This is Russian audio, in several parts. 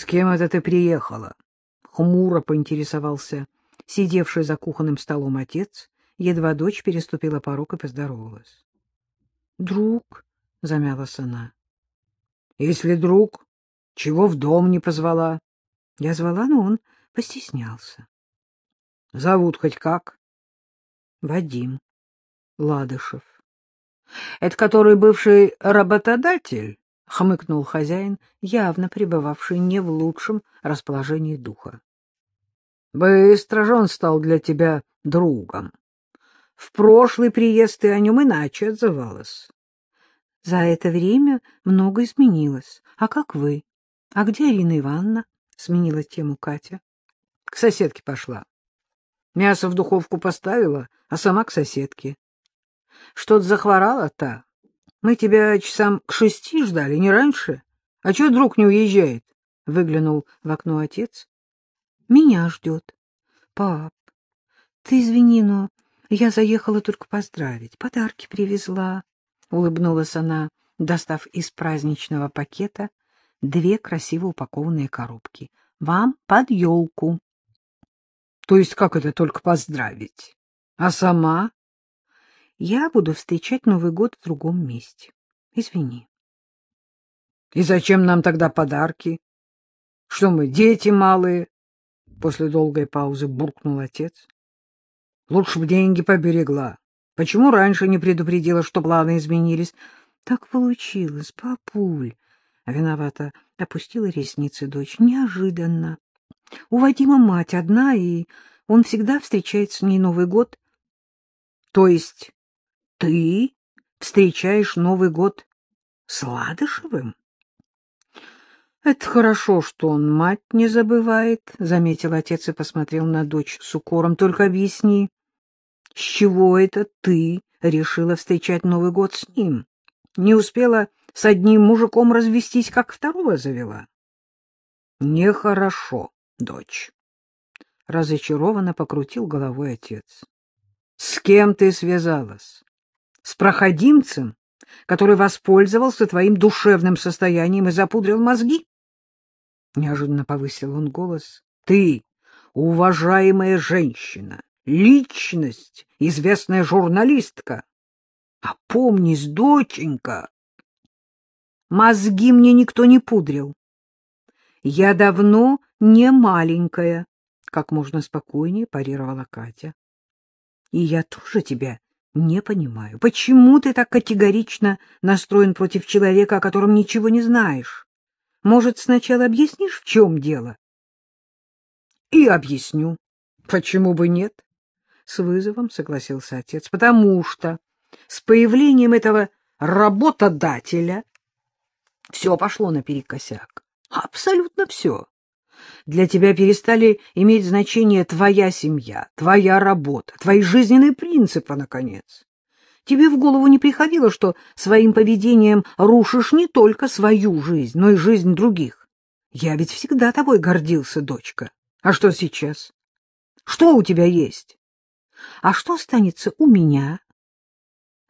С кем это ты приехала? Хмуро поинтересовался сидевший за кухонным столом отец, едва дочь переступила порог и поздоровалась. — Друг, — замялась она. — Если друг, чего в дом не позвала? Я звала, но он постеснялся. — Зовут хоть как? — Вадим Ладышев. — Это который бывший работодатель? — хмыкнул хозяин, явно пребывавший не в лучшем расположении духа. — Быстро же он стал для тебя другом. В прошлый приезд ты о нем иначе отзывалась. — За это время много изменилось. А как вы? А где Арина Ивановна? — сменила тему Катя. — К соседке пошла. Мясо в духовку поставила, а сама к соседке. Что-то захворала-то. Мы тебя часам к шести ждали, не раньше. А чего друг не уезжает? Выглянул в окно отец. Меня ждет. Пап, ты извини, но я заехала только поздравить. Подарки привезла. Улыбнулась она, достав из праздничного пакета две красиво упакованные коробки. Вам под елку. То есть как это только поздравить? А сама? Я буду встречать Новый год в другом месте. Извини. И зачем нам тогда подарки? Что мы, дети малые? После долгой паузы буркнул отец. Лучше бы деньги поберегла. Почему раньше не предупредила, что планы изменились? Так получилось, папуль. Виновата опустила ресницы дочь. Неожиданно. У Вадима мать одна, и он всегда встречает с ней Новый год. То есть ты встречаешь Новый год с Ладышевым? — Это хорошо, что он мать не забывает, — заметил отец и посмотрел на дочь с укором. — Только объясни, с чего это ты решила встречать Новый год с ним? Не успела с одним мужиком развестись, как второго завела? — Нехорошо, дочь. Разочарованно покрутил головой отец. — С кем ты связалась? С проходимцем, который воспользовался твоим душевным состоянием и запудрил мозги? Неожиданно повысил он голос. Ты, уважаемая женщина, личность, известная журналистка. Опомнись, доченька. Мозги мне никто не пудрил. Я давно не маленькая, как можно спокойнее парировала Катя. И я тоже тебя не понимаю, почему ты так категорично настроен против человека, о котором ничего не знаешь? Может, сначала объяснишь, в чем дело? И объясню. Почему бы нет? С вызовом согласился отец. Потому что с появлением этого работодателя все пошло наперекосяк. Абсолютно все. Для тебя перестали иметь значение твоя семья, твоя работа, твои жизненные принципы, наконец. Тебе в голову не приходило, что своим поведением рушишь не только свою жизнь, но и жизнь других. Я ведь всегда тобой гордился, дочка. А что сейчас? Что у тебя есть? А что останется у меня?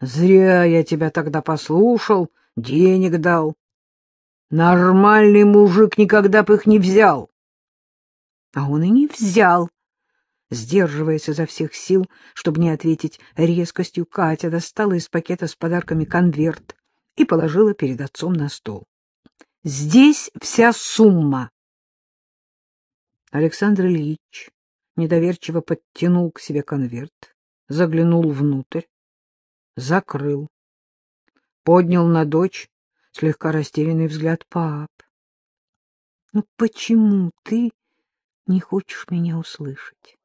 Зря я тебя тогда послушал, денег дал. Нормальный мужик никогда бы их не взял. А он и не взял. Сдерживаясь изо всех сил, чтобы не ответить резкостью, Катя достала из пакета с подарками конверт и положила перед отцом на стол. «Здесь вся сумма!» Александр Ильич недоверчиво подтянул к себе конверт, заглянул внутрь, закрыл, поднял на дочь слегка растерянный взгляд пап. — Ну почему ты не хочешь меня услышать?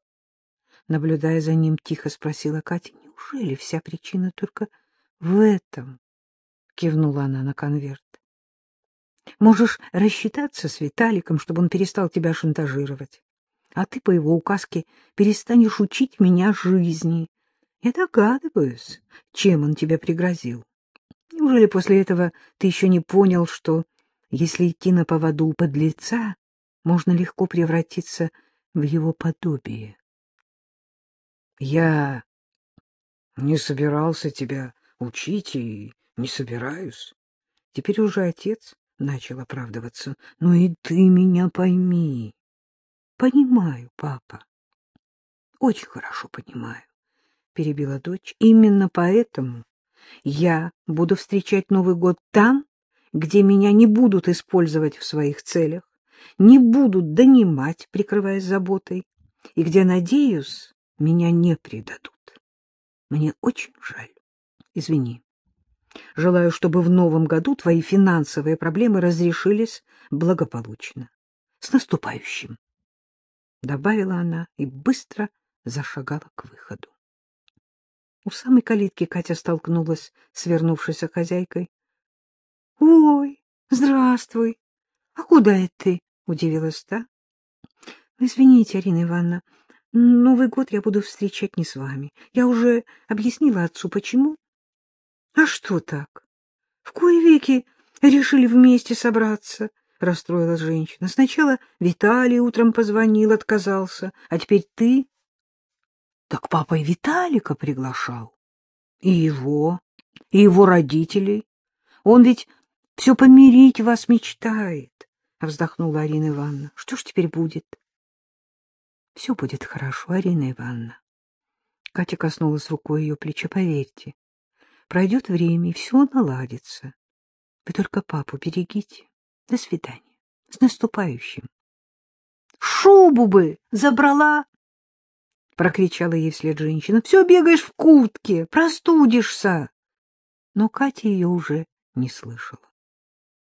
Наблюдая за ним, тихо спросила Катя. — Неужели вся причина только в этом? — кивнула она на конверт. — Можешь рассчитаться с Виталиком, чтобы он перестал тебя шантажировать. А ты по его указке перестанешь учить меня жизни. Я догадываюсь, чем он тебе пригрозил. Неужели после этого ты еще не понял, что, если идти на поводу у подлеца, можно легко превратиться в его подобие? Я не собирался тебя учить и не собираюсь. Теперь уже отец — начал оправдываться. — Ну и ты меня пойми. — Понимаю, папа. — Очень хорошо понимаю, — перебила дочь. — Именно поэтому я буду встречать Новый год там, где меня не будут использовать в своих целях, не будут донимать, прикрываясь заботой, и где, надеюсь, меня не предадут. Мне очень жаль. Извини. Желаю, чтобы в новом году твои финансовые проблемы разрешились благополучно. С наступающим! Добавила она и быстро зашагала к выходу. У самой калитки Катя столкнулась с вернувшейся хозяйкой. — Ой, здравствуй! А куда это ты? — удивилась та. — Извините, Арина Ивановна, Новый год я буду встречать не с вами. Я уже объяснила отцу, почему. — А что так? В кои веки решили вместе собраться? — расстроилась женщина. — Сначала Виталий утром позвонил, отказался, а теперь ты... — Так папа и Виталика приглашал. И его, и его родителей. Он ведь все помирить вас мечтает, — вздохнула Арина Ивановна. — Что ж теперь будет? — все будет хорошо, Арина Ивановна. Катя коснулась рукой ее плеча. Поверьте, пройдет время, и все наладится. Вы только папу берегите. До свидания. С наступающим. — Шубу бы забрала! — прокричала ей вслед женщина. — Все бегаешь в куртке, простудишься. Но Катя ее уже не слышала.